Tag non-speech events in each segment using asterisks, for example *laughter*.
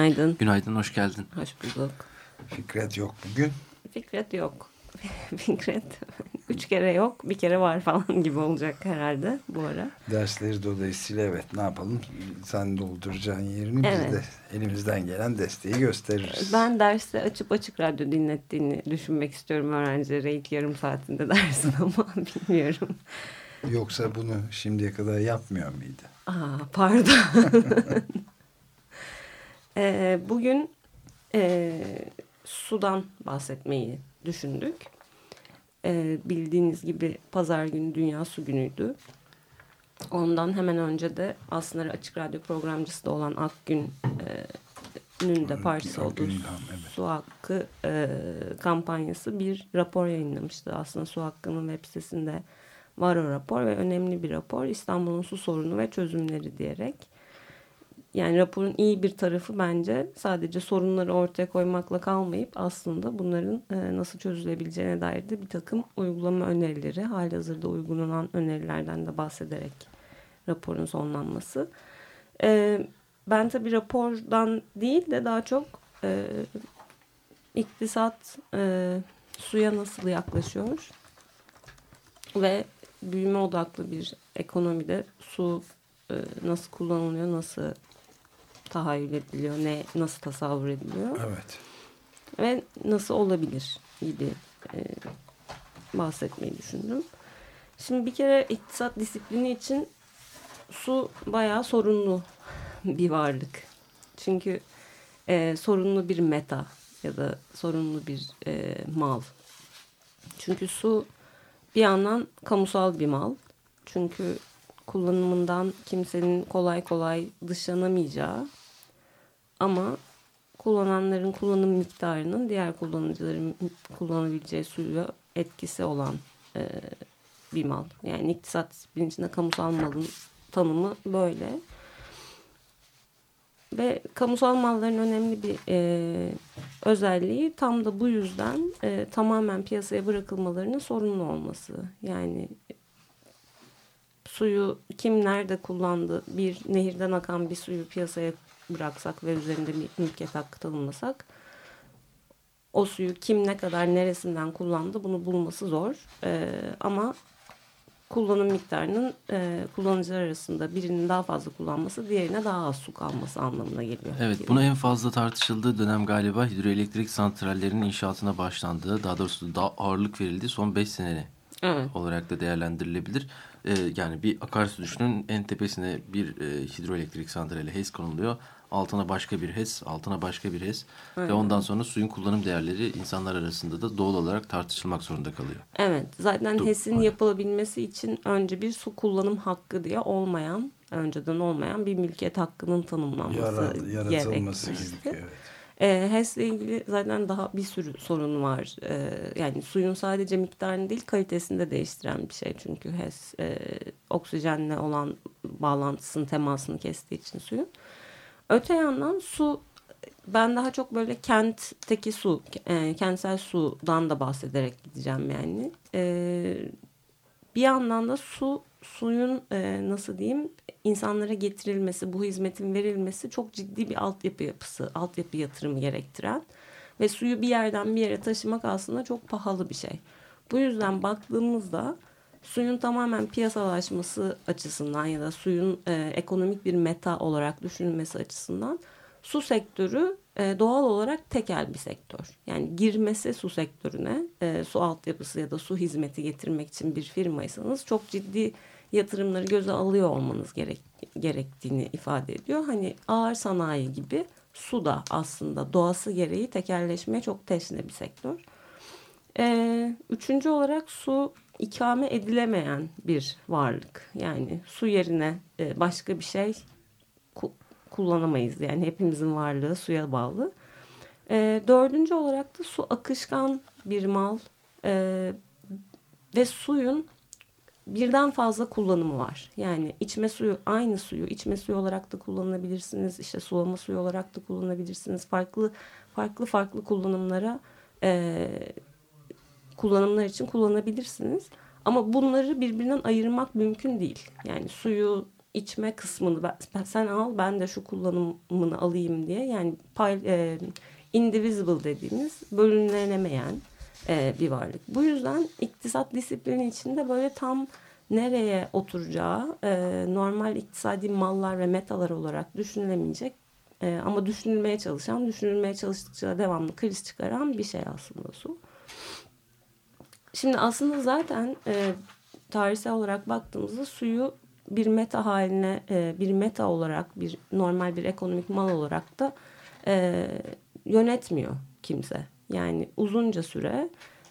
Günaydın. Günaydın, hoş geldin. Hoş bulduk. Fikret yok bugün. Fikret yok. *laughs* Fikret üç kere yok, bir kere var falan gibi olacak herhalde bu ara. Dersleri dolayısıyla evet ne yapalım? Sen dolduracağın yerini Evet. biz de elimizden gelen desteği gösteririz. Ben derste açıp açık radyo dinlettiğini düşünmek istiyorum öğrencilere ilk yarım saatinde *laughs* dersin ama *laughs* bilmiyorum. Yoksa bunu şimdiye kadar yapmıyor muydu? Aa, pardon. Ee, bugün e, sudan bahsetmeyi düşündük. Ee, bildiğiniz gibi pazar günü Dünya Su Günü'ydü. Ondan hemen önce de aslında Açık Radyo programcısı da olan Akgün'ün de partisi olduğu Akgün evet. Su Hakkı e, kampanyası bir rapor yayınlamıştı. Aslında Su Hakkı'nın web sitesinde var o rapor ve önemli bir rapor. İstanbul'un su sorunu ve çözümleri diyerek. Yani raporun iyi bir tarafı bence sadece sorunları ortaya koymakla kalmayıp aslında bunların e, nasıl çözülebileceğine dair de bir takım uygulama önerileri, halihazırda uygulanan önerilerden de bahsederek raporun sonlanması. E, ben tabii rapordan değil de daha çok e, iktisat suya nasıl yaklaşıyor ve büyüme odaklı bir ekonomide su nasıl kullanılıyor, nasıl tahayyül ediliyor, ne nasıl tasavvur ediliyor Evet. ve nasıl olabilir gibi e, bahsetmeyi düşündüm. Şimdi bir kere iktisat disiplini için su bayağı sorunlu *laughs* bir varlık. Çünkü e, sorunlu bir meta ya da sorunlu bir e, mal. Çünkü su bir yandan kamusal bir mal. Çünkü kullanımından kimsenin kolay kolay dışlanamayacağı ama kullananların kullanım miktarının diğer kullanıcıların kullanabileceği suya etkisi olan e, bir mal. Yani iktisat disiplini içinde kamusal malın tanımı böyle. Ve kamusal malların önemli bir e, özelliği tam da bu yüzden e, tamamen piyasaya bırakılmalarının sorunlu olması. Yani suyu kim nerede kullandı bir nehirden akan bir suyu piyasaya bıraksak ve üzerinde bir mülkiyet hakkı tanımlasak o suyu kim ne kadar neresinden kullandı bunu bulması zor. Ee, ama kullanım miktarının e, kullanıcılar arasında birinin daha fazla kullanması diğerine daha az su kalması anlamına geliyor. Evet, bunu en fazla tartışıldığı dönem galiba hidroelektrik santrallerinin inşaatına başlandığı, daha doğrusu daha ağırlık verildiği son 5 seneli Evet. olarak da değerlendirilebilir. Ee, yani bir akarsu düşünün en tepesine bir e, hidroelektrik santrali HES konuluyor. Altına başka bir HES, altına başka bir HES ve ondan sonra suyun kullanım değerleri insanlar arasında da doğal olarak tartışılmak zorunda kalıyor. Evet zaten Dur, HES'in aynen. yapılabilmesi için önce bir su kullanım hakkı diye olmayan, önceden olmayan bir mülkiyet hakkının tanımlanması yaratılması gerekiyor. Evet. E, HES'le ilgili zaten daha bir sürü sorun var. E, yani suyun sadece miktarını değil kalitesini de değiştiren bir şey. Çünkü HES e, oksijenle olan bağlantısını, temasını kestiği için suyun. Öte yandan su ben daha çok böyle kentteki su, e, kentsel sudan da bahsederek gideceğim yani. E, bir yandan da su suyun e, nasıl diyeyim insanlara getirilmesi, bu hizmetin verilmesi çok ciddi bir altyapı yapısı, altyapı yatırımı gerektiren ve suyu bir yerden bir yere taşımak aslında çok pahalı bir şey. Bu yüzden baktığımızda suyun tamamen piyasalaşması açısından ya da suyun e, ekonomik bir meta olarak düşünülmesi açısından su sektörü e, doğal olarak tekel bir sektör. Yani girmesi su sektörüne e, su altyapısı ya da su hizmeti getirmek için bir firmaysanız çok ciddi yatırımları göze alıyor olmanız gerek, gerektiğini ifade ediyor. Hani ağır sanayi gibi su da aslında doğası gereği tekelleşmeye çok teşne bir sektör. E, üçüncü olarak su ikame edilemeyen bir varlık. Yani su yerine e, başka bir şey ku- kullanamayız. Yani hepimizin varlığı suya bağlı. E, dördüncü olarak da su akışkan bir mal e, ve suyun birden fazla kullanımı var. Yani içme suyu aynı suyu içme suyu olarak da kullanabilirsiniz. İşte sulama suyu olarak da kullanabilirsiniz. Farklı farklı farklı kullanımlara e, kullanımlar için kullanabilirsiniz. Ama bunları birbirinden ayırmak mümkün değil. Yani suyu içme kısmını ben, sen al ben de şu kullanımını alayım diye yani e, indivisible dediğimiz bölünlenemeyen e, bir varlık. Bu yüzden iktisat disiplini içinde böyle tam nereye oturacağı e, normal iktisadi mallar ve metalar olarak düşünülemeyecek e, ama düşünülmeye çalışan, düşünülmeye çalıştıkça devamlı kriz çıkaran bir şey aslında su. Şimdi aslında zaten e, tarihsel olarak baktığımızda suyu bir meta haline, e, bir meta olarak, bir normal bir ekonomik mal olarak da e, yönetmiyor kimse. Yani uzunca süre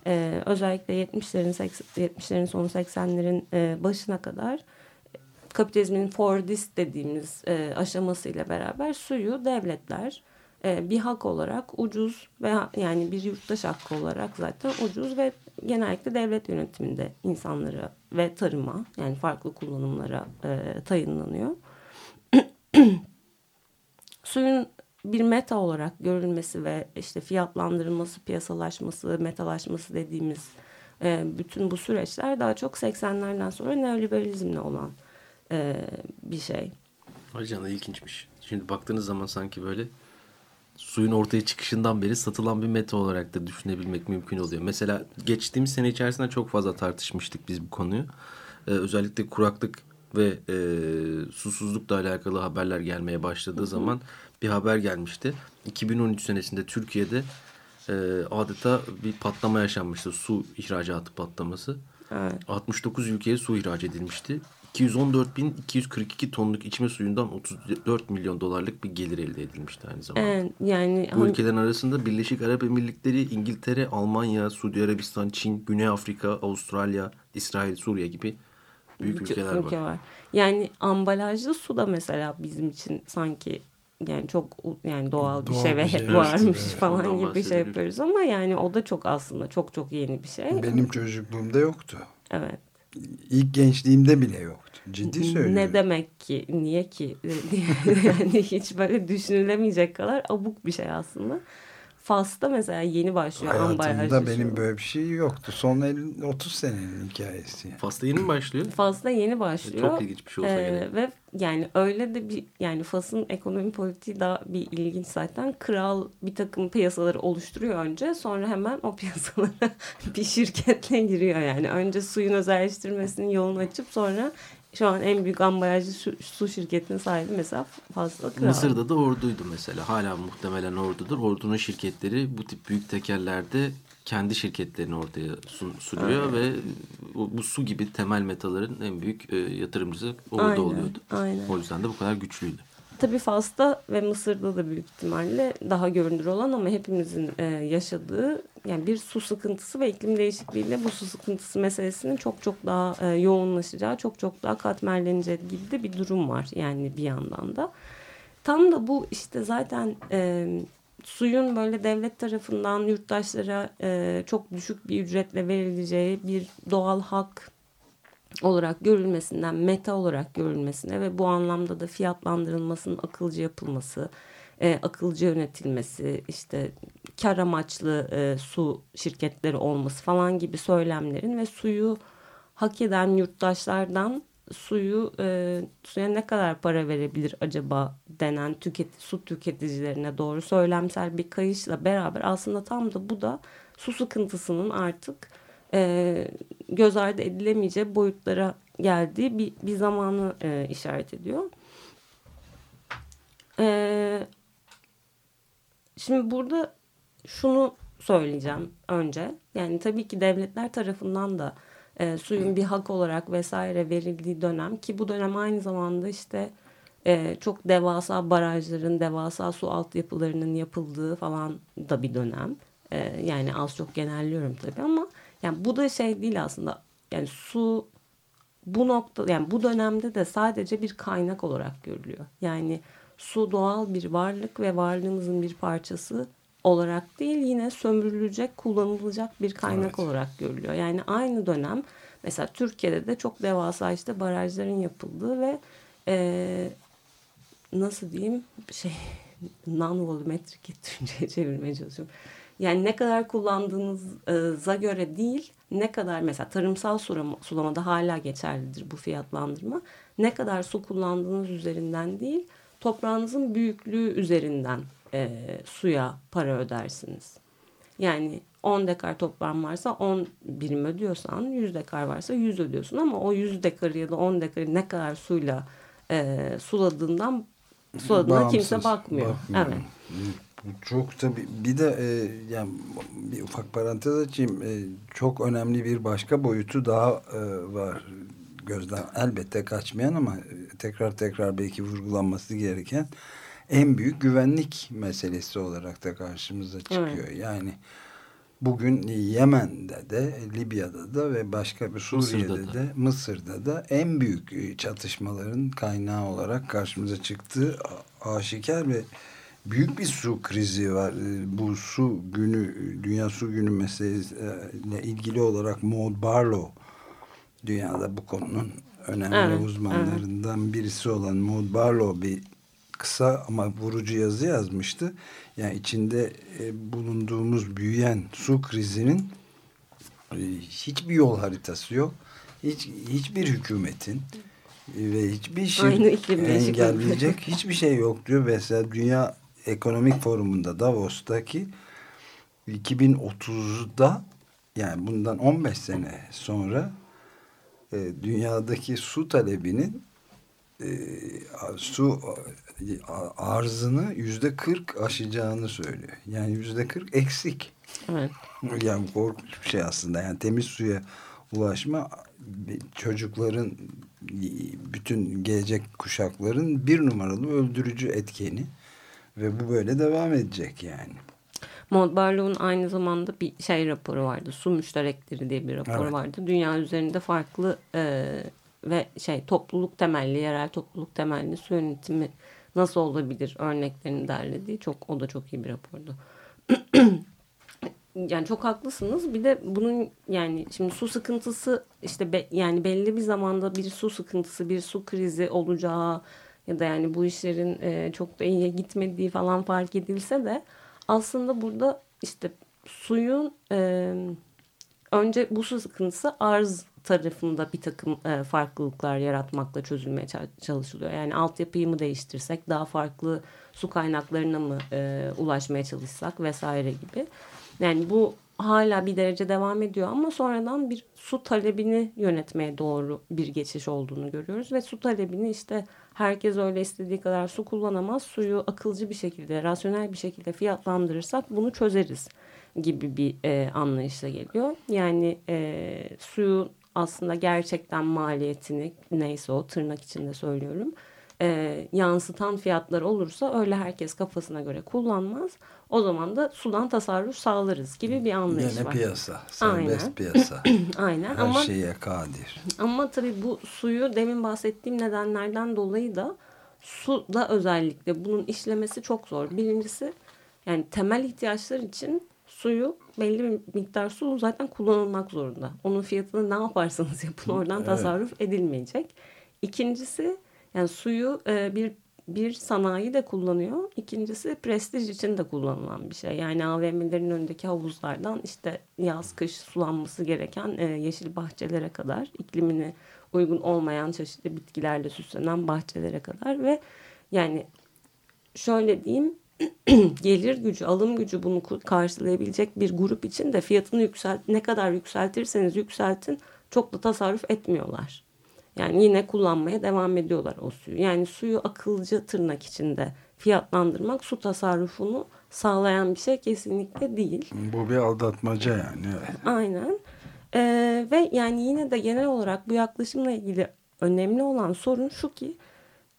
e, özellikle 70'lerin 70'lerin sonu 80'lerin e, başına kadar kapitalizmin Fordist dediğimiz e, aşamasıyla beraber suyu devletler e, bir hak olarak ucuz veya yani bir yurttaş hakkı olarak zaten ucuz ve genellikle devlet yönetiminde insanlara ve tarıma yani farklı kullanımlara e, tayinlanıyor. *clears throat* Suyun bir meta olarak görülmesi ve işte fiyatlandırılması, piyasalaşması, metalaşması dediğimiz e, bütün bu süreçler daha çok 80'lerden sonra neoliberalizmle olan e, bir şey. Hocam da ilginçmiş. Şimdi baktığınız zaman sanki böyle suyun ortaya çıkışından beri satılan bir meta olarak da düşünebilmek mümkün oluyor. Mesela geçtiğimiz sene içerisinde çok fazla tartışmıştık biz bu konuyu. Ee, özellikle kuraklık ve e, susuzlukla alakalı haberler gelmeye başladığı hı hı. zaman bir haber gelmişti. 2013 senesinde Türkiye'de e, adeta bir patlama yaşanmıştı. Su ihracatı patlaması. Evet. 69 ülkeye su ihraç edilmişti. 214.242 tonluk içme suyundan 34 milyon dolarlık bir gelir elde edilmişti aynı zamanda. Evet, yani Bu ülkelerin arasında Birleşik Arap Emirlikleri, İngiltere, Almanya, Suudi Arabistan, Çin, Güney Afrika, Avustralya, İsrail, Suriye gibi büyük ülkeler ülke var. var. Yani ambalajlı su da mesela bizim için sanki yani çok yani doğal, doğal bir şey ve hep şey, varmış evet. falan gibi bir şey yapıyoruz ama yani o da çok aslında çok çok yeni bir şey. Benim çocukluğumda yoktu. Evet. İlk gençliğimde bile yoktu. Ciddi söylüyorum. Ne demek ki? Niye ki? *laughs* yani hiç böyle düşünülemeyecek kadar abuk bir şey aslında. Fas'ta mesela yeni başlıyor Hayatımda benim böyle bir şey yoktu. Son 50, 30 senenin hikayesi. Fas'ta yeni mi başlıyor? Fas'ta yeni başlıyor. Çok ilginç bir şey olsa ee, gerek. Ve yani öyle de bir yani Fas'ın ekonomi politiği daha bir ilginç zaten. Kral bir takım piyasaları oluşturuyor önce. Sonra hemen o *laughs* piyasalara bir şirketle giriyor yani. Önce suyun özelleştirmesinin yolunu açıp sonra şu an en büyük ambalajlı su, şirketinin sahibi mesela fazla kral. Mısır'da da orduydu mesela. Hala muhtemelen ordudur. Ordunun şirketleri bu tip büyük tekerlerde kendi şirketlerini ortaya sun, sunuyor aynen. ve bu, bu su gibi temel metaların en büyük e, yatırımcısı orada aynen, oluyordu. Aynen. O yüzden de bu kadar güçlüydü. Tabii Fas'ta ve Mısır'da da büyük ihtimalle daha görünür olan ama hepimizin e, yaşadığı yani bir su sıkıntısı ve iklim değişikliğiyle bu su sıkıntısı meselesinin çok çok daha e, yoğunlaşacağı, çok çok daha katmerleneceği gibi de bir durum var yani bir yandan da. Tam da bu işte zaten e, suyun böyle devlet tarafından yurttaşlara e, çok düşük bir ücretle verileceği bir doğal hak olarak görülmesinden meta olarak görülmesine ve bu anlamda da fiyatlandırılmasının akılcı yapılması, e, akılcı yönetilmesi, işte kar amaçlı e, su şirketleri olması falan gibi söylemlerin ve suyu hak eden yurttaşlardan suyu e, suya ne kadar para verebilir acaba denen tüket, su tüketicilerine doğru söylemsel bir kayışla beraber aslında tam da bu da su sıkıntısının artık e, göz ardı edilemeyeceği boyutlara geldiği bir, bir zamanı e, işaret ediyor. E, şimdi burada şunu söyleyeceğim önce. Yani tabii ki devletler tarafından da e, suyun bir hak olarak vesaire verildiği dönem ki bu dönem aynı zamanda işte e, çok devasa barajların, devasa su altyapılarının yapıldığı falan da bir dönem. E, yani az çok genelliyorum tabii ama yani bu da şey değil aslında. Yani su bu nokta yani bu dönemde de sadece bir kaynak olarak görülüyor. Yani su doğal bir varlık ve varlığımızın bir parçası olarak değil yine sömürülecek, kullanılacak bir kaynak Evet. olarak görülüyor. Yani aynı dönem mesela Türkiye'de de çok devasa işte barajların yapıldığı ve e, nasıl diyeyim şey *laughs* non-volumetric Türkçe'ye *laughs* çevirmeye çalışıyorum. Yani ne kadar kullandığınıza göre değil, ne kadar mesela tarımsal sulama, sulamada hala geçerlidir bu fiyatlandırma. Ne kadar su kullandığınız üzerinden değil, toprağınızın büyüklüğü üzerinden e, suya para ödersiniz. Yani 10 dekar toprağın varsa 10 birim ödüyorsan 100 dekar varsa 100 ödüyorsun ama o 100 dekarı ya da 10 dekarı ne kadar suyla e, suladığından suladığına kimse bakmıyor. bakmıyor. Evet. Bu çok tabii bir de e, yani bir ufak parantez açayım. E, çok önemli bir başka boyutu daha e, var gözden elbette kaçmayan ama e, tekrar tekrar belki vurgulanması gereken en büyük güvenlik meselesi olarak da karşımıza çıkıyor. Yani bugün Yemen'de de Libya'da da ve başka bir Suriye'de Mısır'da da. de Mısır'da da en büyük e, çatışmaların kaynağı olarak karşımıza çıktığı aşikar ve büyük bir su krizi var. E, Bu su günü, Dünya Su Günü meselesiyle ilgili olarak Maud Barlow dünyada bu konunun önemli Evet, uzmanlarından birisi olan Maud Barlow bir kısa ama vurucu yazı yazmıştı. Yani içinde e, bulunduğumuz büyüyen su krizinin e, hiçbir yol haritası yok. Hiç hiçbir hükümetin e, ve hiçbir şey engelleyecek hiçbir şey yok diyor. Mesela Dünya Ekonomik Forumu'nda Davos'taki 2030'da yani bundan 15 sene sonra e, dünyadaki su talebinin e, su arzını yüzde 40 aşacağını söylüyor. Yani yüzde 40 eksik. Evet. Yani korkunç bir şey aslında. Yani temiz suya ulaşma çocukların bütün gelecek kuşakların bir numaralı öldürücü etkeni ve bu böyle devam edecek yani. Maud Barlow'un aynı zamanda bir şey raporu vardı. Su müşterekleri diye bir rapor Evet. vardı. Dünya üzerinde farklı e, ve şey topluluk temelli, yerel topluluk temelli su yönetimi nasıl olabilir örneklerini derlediği çok o da çok iyi bir rapordu. *clears throat* yani çok haklısınız. Bir de bunun yani şimdi su sıkıntısı işte be- yani belli bir zamanda bir su sıkıntısı, bir su krizi olacağı ya da yani bu işlerin e, çok da iyiye gitmediği falan fark edilse de aslında burada işte suyun e, önce bu sıkıntısı arz tarafında bir takım e, farklılıklar yaratmakla çözülmeye ça- çalışılıyor. Yani altyapıyı mı değiştirsek, daha farklı su kaynaklarına mı e, ulaşmaya çalışsak vesaire gibi. Yani bu hala bir derece devam ediyor ama sonradan bir su talebini yönetmeye doğru bir geçiş olduğunu görüyoruz ve su talebini işte herkes öyle istediği kadar su kullanamaz. Suyu akılcı bir şekilde, rasyonel bir şekilde fiyatlandırırsak bunu çözeriz gibi bir e, anlayışla geliyor. Yani e, suyun aslında gerçekten maliyetini neyse o tırnak içinde söylüyorum e, yansıtan fiyatlar olursa öyle herkes kafasına göre kullanmaz. O zaman da sudan tasarruf sağlarız gibi bir anlayış Yine var. piyasa, serbest Aynen. piyasa. *clears throat* Aynen Her ama şeye kadir. ama tabii bu suyu demin bahsettiğim nedenlerden dolayı da suda özellikle bunun işlemesi çok zor. Birincisi yani temel ihtiyaçlar için suyu belli bir miktar su zaten kullanılmak zorunda. Onun fiyatını ne yaparsanız yapın oradan Evet. tasarruf edilmeyecek. İkincisi yani suyu e, bir bir sanayi de kullanıyor. İkincisi prestij için de kullanılan bir şey. Yani AVM'lerin önündeki havuzlardan işte yaz kış sulanması gereken e, yeşil bahçelere kadar iklimine uygun olmayan çeşitli bitkilerle süslenen bahçelere kadar ve yani şöyle diyeyim *clears throat* gelir gücü, alım gücü bunu karşılayabilecek bir grup için de fiyatını yükselt ne kadar yükseltirseniz yükseltin çok da tasarruf etmiyorlar. Yani yine kullanmaya devam ediyorlar o suyu. Yani suyu akılcı tırnak içinde fiyatlandırmak su tasarrufunu sağlayan bir şey kesinlikle değil. Bu bir aldatmaca yani. Aynen. Ee, ve yani yine de genel olarak bu yaklaşımla ilgili önemli olan sorun şu ki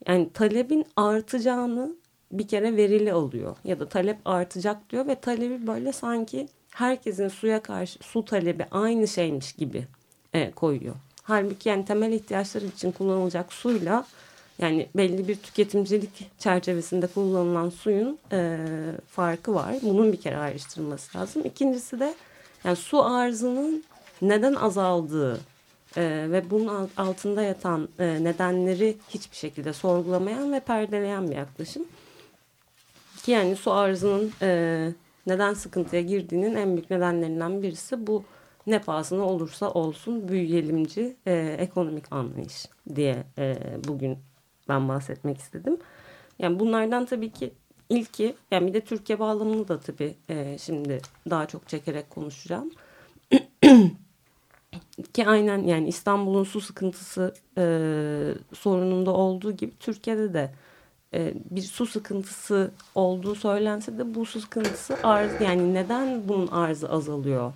yani talebin artacağını bir kere verili alıyor ya da talep artacak diyor ve talebi böyle sanki herkesin suya karşı su talebi aynı şeymiş gibi e, koyuyor. Halbuki yani temel ihtiyaçlar için kullanılacak suyla Yani belli bir tüketimcilik çerçevesinde kullanılan suyun e, farkı var. Bunun bir kere ayrıştırılması lazım. İkincisi de yani su arzının neden azaldığı e, ve bunun altında yatan e, nedenleri hiçbir şekilde sorgulamayan ve perdeleyen bir yaklaşım. Ki yani su arzının e, neden sıkıntıya girdiğinin en büyük nedenlerinden birisi bu ne pahasına olursa olsun büyüyelimci e, ekonomik anlayış diye e, bugün ben bahsetmek istedim. Yani bunlardan tabii ki ilki yani bir de Türkiye bağlamını da tabii e, şimdi daha çok çekerek konuşacağım. *clears throat* Ki aynen yani İstanbul'un su sıkıntısı e, sorununda olduğu gibi Türkiye'de de e, bir su sıkıntısı olduğu söylense de bu su sıkıntısı arz yani neden bunun arzı azalıyor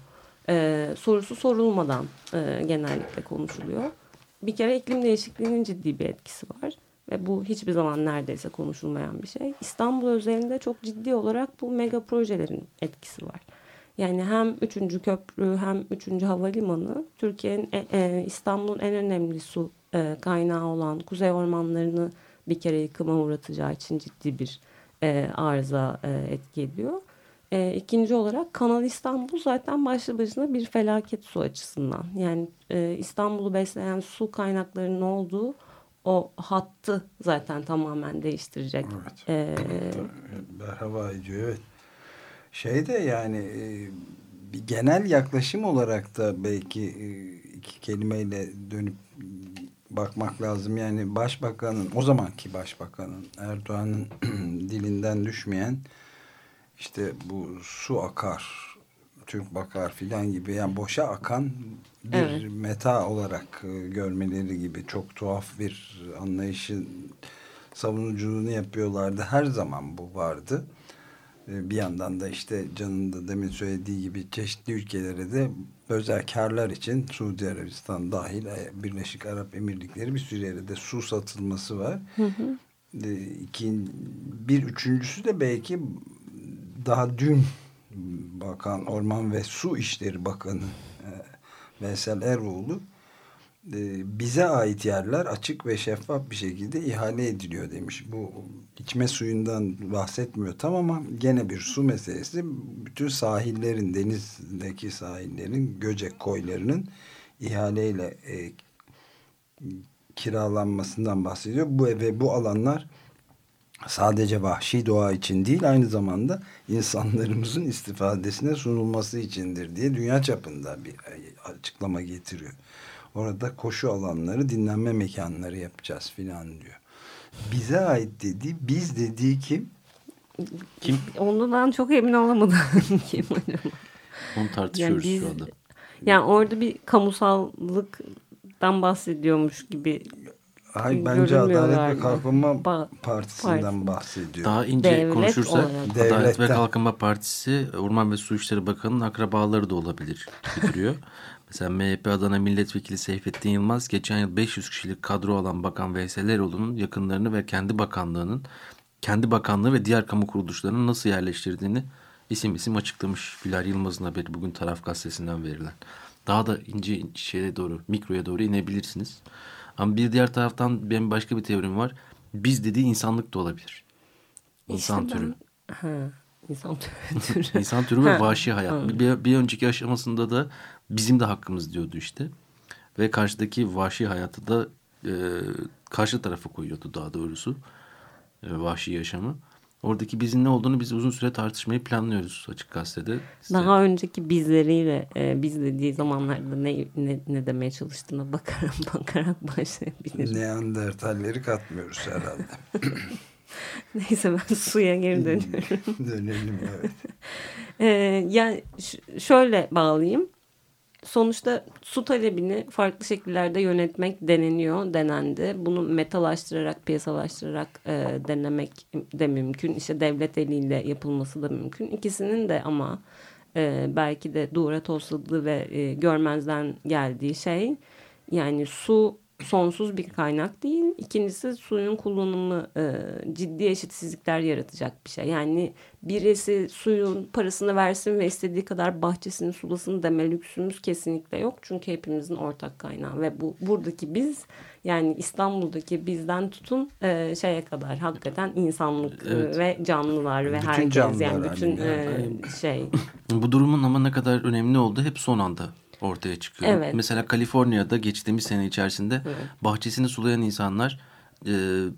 e, sorusu sorulmadan e, genellikle konuşuluyor. Bir kere iklim değişikliğinin ciddi bir etkisi var ve bu hiçbir zaman neredeyse konuşulmayan bir şey. İstanbul özelinde çok ciddi olarak bu mega projelerin etkisi var. Yani hem 3. köprü hem 3. havalimanı Türkiye'nin e, e, İstanbul'un en önemli su e, kaynağı olan kuzey ormanlarını bir kere yıkıma uğratacağı için ciddi bir e, arıza e, etki ediyor. E, ikinci olarak Kanal İstanbul zaten başlı başına bir felaket su açısından. Yani e, İstanbul'u besleyen su kaynaklarının olduğu o hattı zaten tamamen değiştirecek. Evet. E, Berhava ediyor evet. Şey de yani e, bir genel yaklaşım olarak da belki e, iki kelimeyle dönüp bakmak lazım. Yani başbakanın o zamanki başbakanın Erdoğan'ın *clears throat* dilinden düşmeyen işte bu su akar Türk bakar filan gibi yani boşa akan bir Evet. meta olarak e, görmeleri gibi çok tuhaf bir anlayışın savunuculuğunu yapıyorlardı. Her zaman bu vardı. E, Bir yandan da işte Can'ın da demin söylediği gibi çeşitli ülkelere de özel karlar için Suudi Arabistan dahil e, Birleşik Arap Emirlikleri bir sürü yere de su satılması var. E, ikin- bir üçüncüsü de belki daha dün Bakan Orman ve Su İşleri Bakanı e, Veysel Eroğlu e, bize ait yerler açık ve şeffaf bir şekilde ihale ediliyor demiş. Bu içme suyundan bahsetmiyor tam ama gene bir su meselesi. Bütün sahillerin, denizdeki sahillerin, Göcek koylarının ihaleyle e, kiralanmasından bahsediyor. Bu ve bu alanlar sadece vahşi doğa için değil aynı zamanda insanlarımızın istifadesine sunulması içindir diye dünya çapında bir açıklama getiriyor. Orada koşu alanları, dinlenme mekanları yapacağız filan diyor. Bize ait dediği, biz dediği kim? Kim? ondan çok emin olamadım *laughs* kim acaba. Onu tartışıyoruz Yani biz- şu anda. Yani orada bir kamusallıktan bahsediyormuş gibi Ay, bence Adalet ve? Kalkınma Ba- Partisi'nden Partisi. bahsediyor. Daha ince Devlet konuşursak olarak. Adalet ve. Kalkınma Partisi Orman ve Su İşleri Bakanı'nın akrabaları da olabilir duruyor. *laughs* Mesela MHP Adana Milletvekili Seyfettin Yılmaz geçen yıl 500 kişilik kadro alan Bakan Veysel Eroğlu'nun yakınlarını ve kendi bakanlığının kendi bakanlığı ve diğer kamu kuruluşlarının nasıl yerleştirdiğini isim isim açıklamış. Güler Yılmaz'ın haberi bugün Taraf Gazetesi'nden verilen. Daha da ince şeye doğru, mikroya doğru inebilirsiniz. Ama bir diğer taraftan benim başka bir teorim var. Biz dediği insanlık da olabilir. İnsan İşte ben- türü. Ha, insan türü. *laughs* İnsan türü ve vahşi hayat. Bir, bir önceki aşamasında da bizim de hakkımız diyordu işte. Ve karşıdaki vahşi hayatı da e, karşı tarafa koyuyordu daha doğrusu. E, vahşi yaşamı. Oradaki bizim ne olduğunu biz uzun süre tartışmayı planlıyoruz açık gazetede. Size- Daha önceki bizleriyle e, biz dediği zamanlarda ne, ne, ne demeye çalıştığına bakarak, *laughs* bakarak başlayabiliriz. Neandertalleri katmıyoruz herhalde. *laughs* *laughs* Neyse ben suya geri dönüyorum. Dönelim evet. Ee, yani şöyle bağlayayım. Sonuçta su talebini farklı şekillerde yönetmek deneniyor, denendi. Bunu metalaştırarak, piyasalaştırarak e, denemek de mümkün. İşte devlet eliyle yapılması da mümkün. İkisinin de ama e, belki de duvara tosladığı ve e, görmezden geldiği şey yani su sonsuz bir kaynak değil. İkincisi suyun kullanımı e, ciddi eşitsizlikler yaratacak bir şey. Yani birisi suyun parasını versin ve istediği kadar bahçesini sulasın deme lüksümüz kesinlikle yok. Çünkü hepimizin ortak kaynağı ve bu buradaki biz yani İstanbul'daki bizden tutun e, şeye kadar hakikaten insanlık e, Evet. ve canlılar ve Bütün herkes canlılar yani bütün haline, e, şey *laughs* Bu durumun ama ne kadar önemli olduğu hep son anda ortaya çıkıyor. Evet. Mesela Kaliforniya'da geçtiğimiz sene içerisinde bahçesini sulayan insanlar e,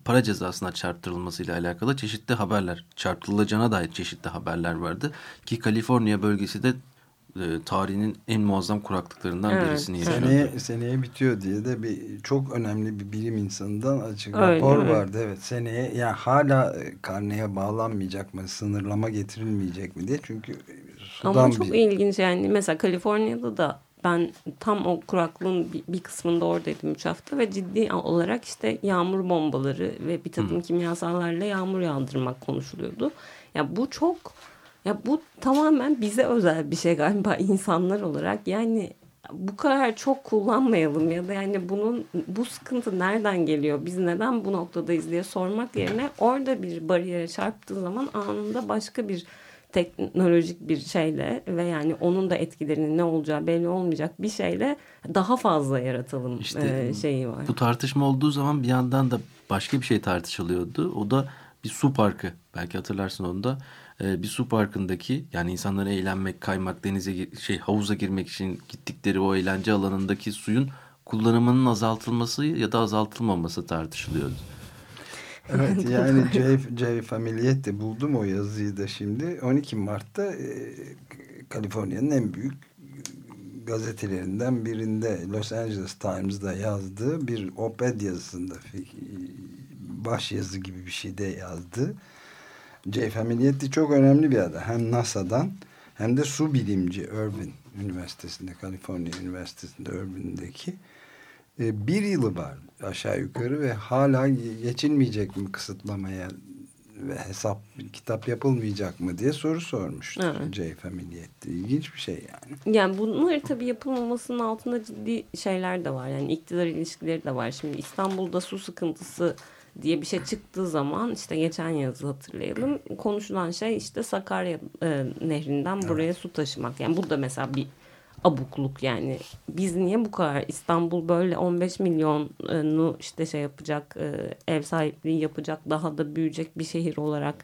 para cezasına çarptırılmasıyla alakalı çeşitli haberler, çarptırılacağına dair çeşitli haberler vardı. Ki Kaliforniya bölgesi de e, tarihinin en muazzam kuraklıklarından Evet, birisini evet. yaşadı. Seneye, seneye bitiyor diye de bir çok önemli bir bilim insanından açık Öyle rapor mi? vardı. Evet seneye yani hala e, karneye bağlanmayacak mı sınırlama getirilmeyecek mi diye çünkü e, sudan Ama çok bir, ilginç yani mesela Kaliforniya'da da ben tam o kuraklığın bir, kısmında oradaydım 3 hafta ve ciddi olarak işte yağmur bombaları ve bir takım kimyasallarla yağmur yağdırmak konuşuluyordu. Ya bu çok ya bu tamamen bize özel bir şey galiba *laughs* insanlar olarak yani bu kadar çok kullanmayalım ya da yani bunun bu sıkıntı nereden geliyor biz neden bu noktadayız diye sormak yerine orada bir bariyere çarptığı zaman anında başka bir teknolojik bir şeyle ve yani onun da etkilerinin ne olacağı belli olmayacak bir şeyle daha fazla yaratalım İşte e, şeyi var. Bu tartışma olduğu zaman bir yandan da başka bir şey tartışılıyordu. O da bir su parkı. Belki hatırlarsın onu da. Ee, bir su parkındaki yani insanların eğlenmek, kaymak, denize şey havuza girmek için gittikleri o eğlence alanındaki suyun kullanımının azaltılması ya da azaltılmaması tartışılıyordu. Evet *laughs* yani J, J Familietti buldum o yazıyı da şimdi. 12 Mart'ta e, Kaliforniya'nın en büyük gazetelerinden birinde Los Angeles Times'da yazdığı bir op-ed yazısında fi- baş yazı gibi bir şeyde yazdı. J Familietti çok önemli bir adam. Hem NASA'dan hem de su bilimci Irvine Üniversitesi'nde, Kaliforniya Üniversitesi'nde Irvine'deki e, bir yılı var aşağı yukarı ve hala geçilmeyecek mi kısıtlamaya ve hesap kitap yapılmayacak mı diye soru sormuş Evet. J Familietti. İlginç bir şey yani. Yani bunlar tabii yapılmamasının altında ciddi şeyler de var. Yani iktidar ilişkileri de var. Şimdi İstanbul'da su sıkıntısı diye bir şey çıktığı zaman işte geçen yazı hatırlayalım. Konuşulan şey işte Sakarya e, nehrinden buraya su taşımak. Yani bu da mesela bir abukluk yani. Biz niye bu kadar İstanbul böyle 15 milyonu işte şey yapacak e, ev sahipliği yapacak daha da büyüyecek bir şehir olarak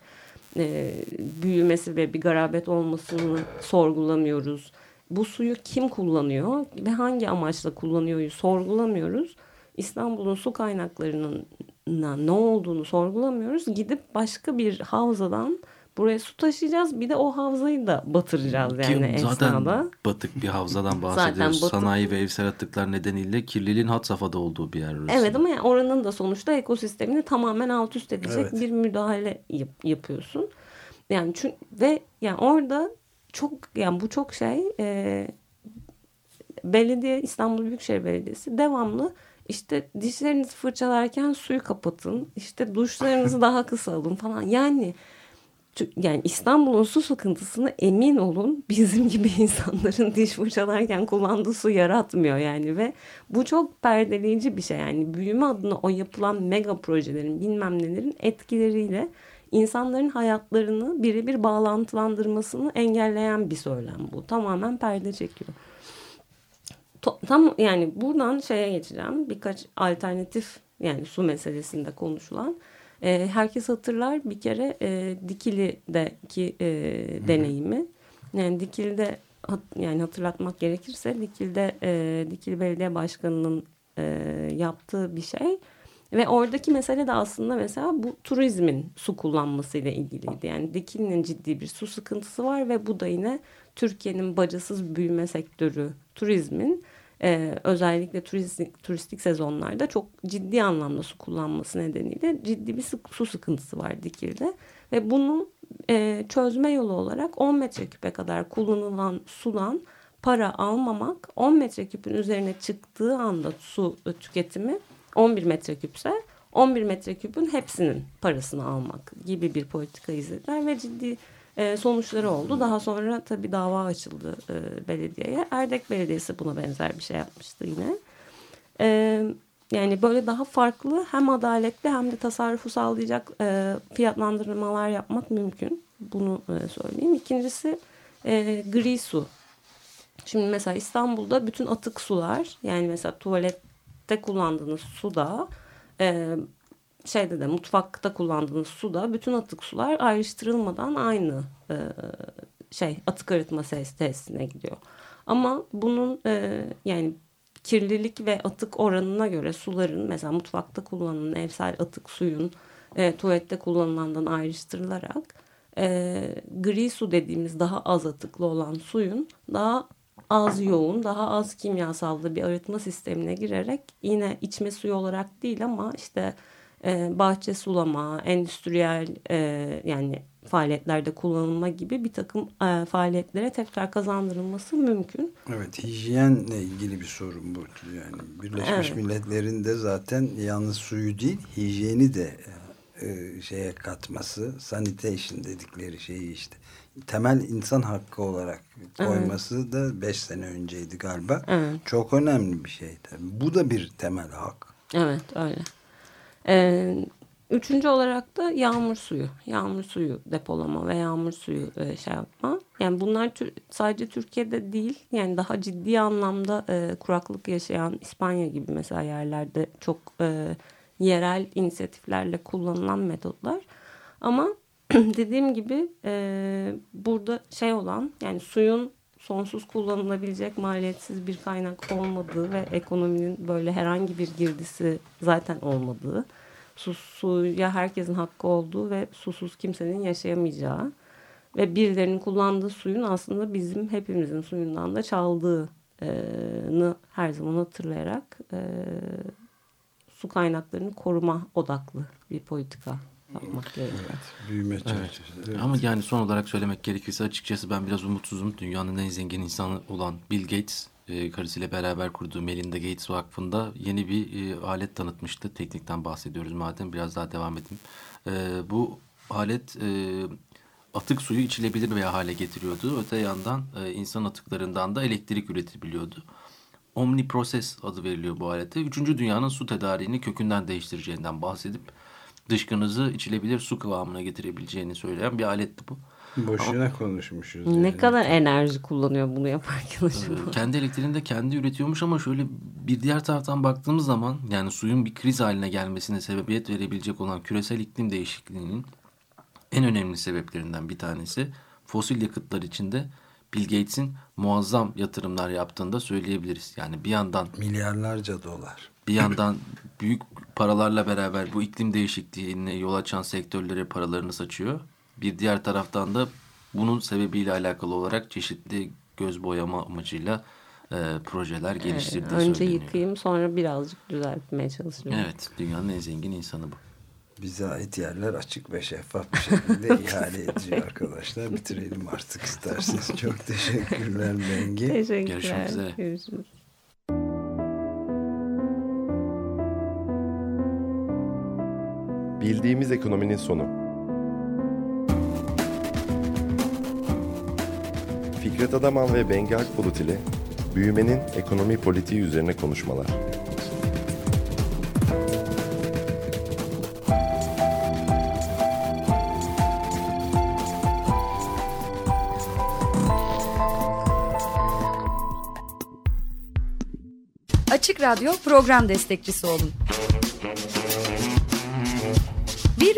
e, büyümesi ve bir garabet olmasını sorgulamıyoruz. Bu suyu kim kullanıyor ve hangi amaçla kullanıyoryu sorgulamıyoruz. İstanbul'un su kaynaklarının na- ne olduğunu sorgulamıyoruz. Gidip başka bir havzadan buraya su taşıyacağız. Bir de o havzayı da batıracağız yani Ki zaten esnada. batık bir havzadan *laughs* bahsediyoruz. batık. Sanayi ve evsel atıklar nedeniyle kirliliğin had safhada olduğu bir yer orası. Evet ama yani oranın da sonuçta ekosistemini tamamen alt üst edecek Evet. bir müdahale yap- yapıyorsun. Yani çünkü ve yani orada çok yani bu çok şey e, belediye İstanbul Büyükşehir Belediyesi devamlı işte dişlerinizi fırçalarken suyu kapatın. işte duşlarınızı *laughs* daha kısa alın falan. Yani yani İstanbul'un su sıkıntısını emin olun *laughs* bizim gibi insanların diş fırçalarken kullandığı su yaratmıyor yani ve bu çok perdeleyici bir şey. Yani büyüme adına o yapılan mega projelerin bilmem nelerin etkileriyle insanların hayatlarını birebir bağlantılandırmasını engelleyen bir söylem bu. Tamamen perde çekiyor. Tam yani buradan şeye geçeceğim. Birkaç alternatif yani su meselesinde konuşulan e, herkes hatırlar bir kere e, Dikili'deki e, deneyimi. Yani Dikili'de hat, yani hatırlatmak gerekirse Dikili'de e, Dikili Belediye Başkanı'nın e, yaptığı bir şey. Ve oradaki mesele de aslında mesela bu turizmin su kullanmasıyla ilgiliydi. Yani Dikili'nin ciddi bir su sıkıntısı var ve bu da yine Türkiye'nin bacasız büyüme sektörü turizmin e, özellikle turistik, turistik sezonlarda çok ciddi anlamda su kullanması nedeniyle ciddi bir su sıkıntısı var Dikili'de. Ve bunun e, çözme yolu olarak 10 metreküpe kadar kullanılan sudan para almamak 10 metreküpün üzerine çıktığı anda su tüketimi 11 metreküpse 11 metreküpün hepsinin parasını almak gibi bir politika izlediler ve ciddi e, sonuçları oldu. Daha sonra tabii dava açıldı e, belediyeye. Erdek Belediyesi buna benzer bir şey yapmıştı yine. E, yani böyle daha farklı hem adaletli hem de tasarrufu sağlayacak e, fiyatlandırmalar yapmak mümkün. Bunu e, söyleyeyim. İkincisi gri su. Şimdi mesela İstanbul'da bütün atık sular yani mesela tuvalette kullandığınız su da şeyde de mutfakta kullandığınız su da bütün atık sular ayrıştırılmadan aynı e, şey atık arıtma tesisine gidiyor. Ama bunun e, yani kirlilik ve atık oranına göre suların mesela mutfakta kullanılan evsel atık suyun e, tuvalette kullanılandan ayrıştırılarak e, gri su dediğimiz daha az atıklı olan suyun daha az yoğun, daha az kimyasallı bir arıtma sistemine girerek yine içme suyu olarak değil ama işte e, bahçe sulama, endüstriyel e, yani faaliyetlerde kullanılma gibi bir takım e, faaliyetlere tekrar kazandırılması mümkün. Evet, hijyenle ilgili bir sorun bu. Yani Birleşmiş evet. Milletler'in de zaten yalnız suyu değil, hijyeni de e, şeye katması, sanitation dedikleri şeyi işte temel insan hakkı olarak koyması evet. da beş sene önceydi galiba. Evet. Çok önemli bir şey. Bu da bir temel hak. Evet, öyle. Ee, Üçüncü olarak da yağmur suyu. Yağmur suyu depolama ve yağmur suyu e, şey yapma. Yani bunlar sadece Türkiye'de değil yani daha ciddi anlamda e, kuraklık yaşayan İspanya gibi mesela yerlerde çok e, yerel inisiyatiflerle kullanılan metotlar. Ama *clears throat* dediğim gibi e, burada şey olan yani suyun sonsuz kullanılabilecek maliyetsiz bir kaynak olmadığı ve ekonominin böyle herhangi bir girdisi zaten olmadığı Sus, suya herkesin hakkı olduğu ve susuz kimsenin yaşayamayacağı ve birilerinin kullandığı suyun aslında bizim hepimizin suyundan da çaldığını her zaman hatırlayarak su kaynaklarını koruma odaklı bir politika yapmak gerekiyor. Evet, büyüme evet. evet. Ama yani son olarak söylemek gerekirse açıkçası ben biraz umutsuzum. Dünyanın en zengin insanı olan Bill Gates e, karısıyla beraber kurduğu Melinda Gates Vakfı'nda yeni bir e, alet tanıtmıştı. Teknikten bahsediyoruz madem biraz daha devam edeyim. E, bu alet e, atık suyu içilebilir veya hale getiriyordu. Öte yandan e, insan atıklarından da elektrik üretebiliyordu. Omniprocess adı veriliyor bu alete. Üçüncü dünyanın su tedariğini kökünden değiştireceğinden bahsedip dışkınızı içilebilir su kıvamına getirebileceğini söyleyen bir aletti bu. Boşuna Ama, konuşmuşuz. Ne yani. kadar enerji kullanıyor bunu yaparken acaba? Kendi elektriğini de kendi üretiyormuş ama şöyle bir diğer taraftan baktığımız zaman yani suyun bir kriz haline gelmesine sebebiyet verebilecek olan küresel iklim değişikliğinin en önemli sebeplerinden bir tanesi fosil yakıtlar içinde Bill Gates'in muazzam yatırımlar yaptığını da söyleyebiliriz. Yani bir yandan milyarlarca dolar. Bir yandan büyük paralarla beraber bu iklim değişikliğine yol açan sektörlere paralarını saçıyor. Bir diğer taraftan da bunun sebebiyle alakalı olarak çeşitli göz boyama amacıyla e, projeler geliştirdiği evet, Önce söyleniyor. yıkayayım sonra birazcık düzeltmeye çalışıyorum. Evet dünyanın en zengin insanı bu. Bize ait yerler açık ve şeffaf bir şekilde *laughs* ihale ediyor arkadaşlar. Bitirelim artık isterseniz. Çok teşekkürler Bengi. Teşekkürler. Görüşmek üzere. Görüşürüz. Bildiğimiz ekonominin sonu. Fikret Adaman ve Bengi Akbulut ile büyümenin ekonomi politiği üzerine konuşmalar. Açık Radyo program destekçisi olun.